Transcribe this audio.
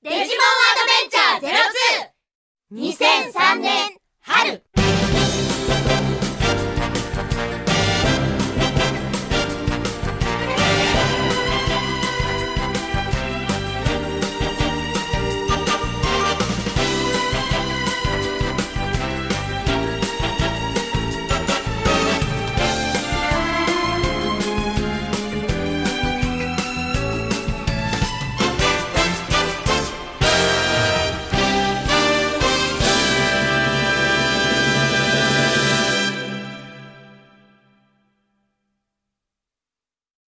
デジモンアドベンチャー 02!2003 年